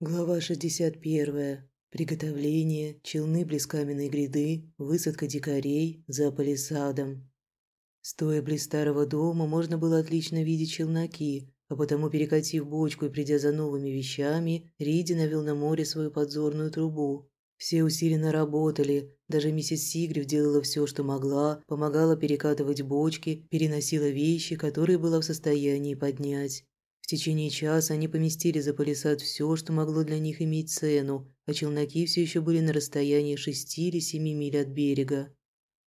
Глава 61. Приготовление, челны близ каменной гряды, высадка дикарей за палисадом. Стоя близ старого дома, можно было отлично видеть челноки, а потому, перекатив бочку и придя за новыми вещами, Риди навел на море свою подзорную трубу. Все усиленно работали, даже миссис Сигрев делала все, что могла, помогала перекатывать бочки, переносила вещи, которые была в состоянии поднять. В течение часа они поместили за палисад все, что могло для них иметь цену, а челноки все еще были на расстоянии шести или семи миль от берега.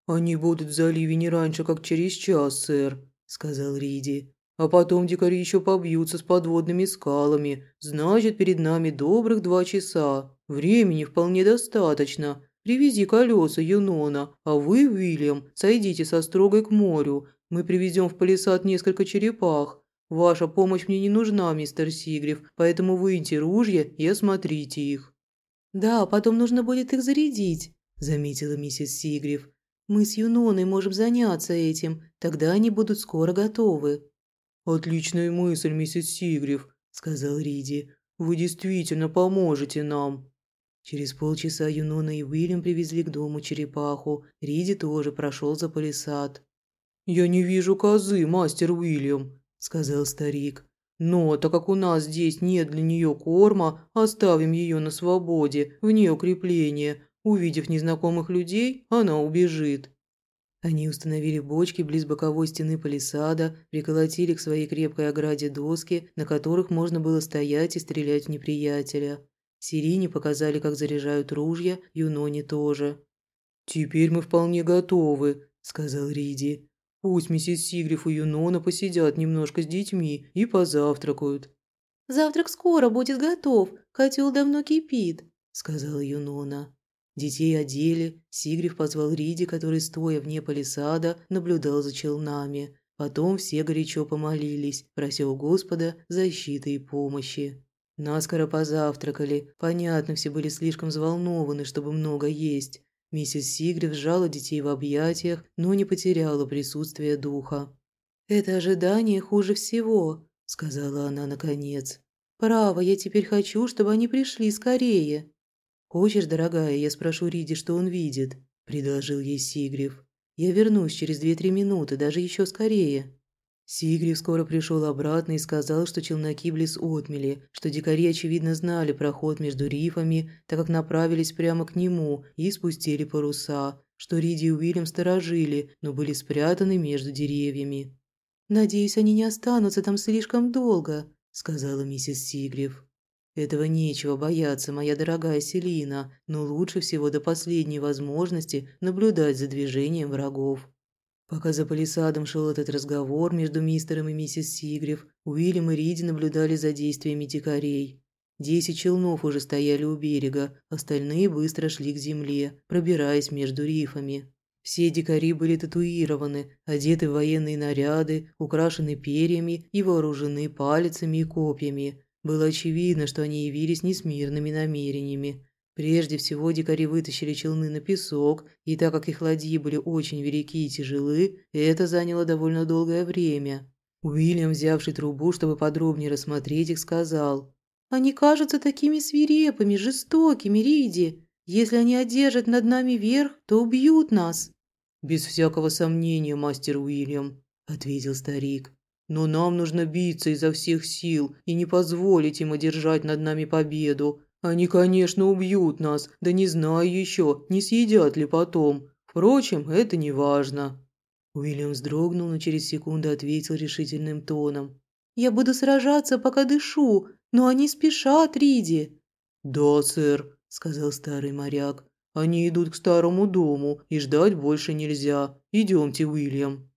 «Они будут в заливе не раньше, как через час, сэр», – сказал Риди. «А потом дикари еще побьются с подводными скалами. Значит, перед нами добрых два часа. Времени вполне достаточно. Привези колеса, Юнона, а вы, Уильям, сойдите со строгой к морю. Мы привезем в палисад несколько черепах. Ваша помощь мне не нужна, мистер Сигрев, поэтому выньте ружья и осмотрите их». «Да, потом нужно будет их зарядить», – заметила миссис Сигрев. «Мы с Юноной можем заняться этим, тогда они будут скоро готовы». «Отличная мысль, миссис Сигрев», – сказал Риди. «Вы действительно поможете нам». Через полчаса Юнона и Уильям привезли к дому черепаху. Риди тоже прошел за палисад. «Я не вижу козы, мастер Уильям», – сказал старик. «Но, так как у нас здесь нет для нее корма, оставим ее на свободе, вне укрепления. Увидев незнакомых людей, она убежит». Они установили бочки близ боковой стены палисада, приколотили к своей крепкой ограде доски, на которых можно было стоять и стрелять в неприятеля. Сирине показали, как заряжают ружья, Юноне тоже. «Теперь мы вполне готовы», – сказал Риди. Пусть миссис Сигриф и Юнона посидят немножко с детьми и позавтракают». «Завтрак скоро будет готов, котел давно кипит», – сказала Юнона. Детей одели, Сигриф позвал Риди, который, стоя вне палисада, наблюдал за челнами. Потом все горячо помолились, прося у Господа защиты и помощи. Наскоро позавтракали. Понятно, все были слишком взволнованы, чтобы много есть. Миссис Сигрев сжала детей в объятиях, но не потеряла присутствие духа. «Это ожидание хуже всего», – сказала она наконец. «Право, я теперь хочу, чтобы они пришли скорее». «Хочешь, дорогая, я спрошу Риди, что он видит?» – предложил ей Сигрев. «Я вернусь через две-три минуты, даже еще скорее». Сигрив скоро пришел обратно и сказал, что челноки близ отмели, что дикари, очевидно, знали проход между рифами, так как направились прямо к нему и спустили паруса, что Риди и Уильям сторожили, но были спрятаны между деревьями. «Надеюсь, они не останутся там слишком долго», – сказала миссис Сигрев. «Этого нечего бояться, моя дорогая Селина, но лучше всего до последней возможности наблюдать за движением врагов». Пока за палисадом шел этот разговор между мистером и миссис Сигрев, Уильям и Риди наблюдали за действиями дикарей. Десять челнов уже стояли у берега, остальные быстро шли к земле, пробираясь между рифами. Все дикари были татуированы, одеты в военные наряды, украшены перьями и вооружены палицами и копьями. Было очевидно, что они явились не с мирными намерениями. Прежде всего дикари вытащили челны на песок, и так как их ладьи были очень велики и тяжелы, это заняло довольно долгое время. Уильям, взявший трубу, чтобы подробнее рассмотреть их, сказал, «Они кажутся такими свирепыми, жестокими, Риди. Если они одержат над нами верх, то убьют нас». «Без всякого сомнения, мастер Уильям», – ответил старик. «Но нам нужно биться изо всех сил и не позволить им одержать над нами победу, они, конечно, убьют нас, да не знаю еще, не съедят ли потом. Впрочем, это не важно». Уильям вздрогнул, но через секунду ответил решительным тоном. «Я буду сражаться, пока дышу, но они спешат, Риди». «Да, сэр», – сказал старый моряк. «Они идут к старому дому, и ждать больше нельзя. Идемте, Уильям».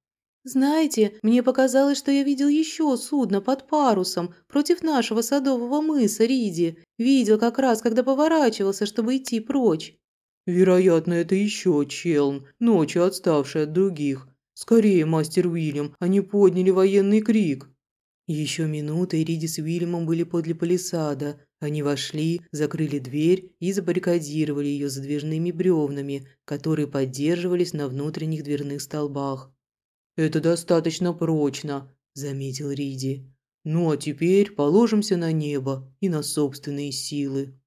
«Знаете, мне показалось, что я видел еще судно под парусом против нашего садового мыса Риди. Видел как раз, когда поворачивался, чтобы идти прочь». «Вероятно, это еще челн, ночью отставший от других. Скорее, мастер Уильям, они подняли военный крик». Еще минута, и Риди с Уильямом были подле палисада. Они вошли, закрыли дверь и забаррикадировали ее задвижными бревнами, которые поддерживались на внутренних дверных столбах. «Это достаточно прочно», – заметил Риди. Ну а теперь положимся на небо и на собственные силы.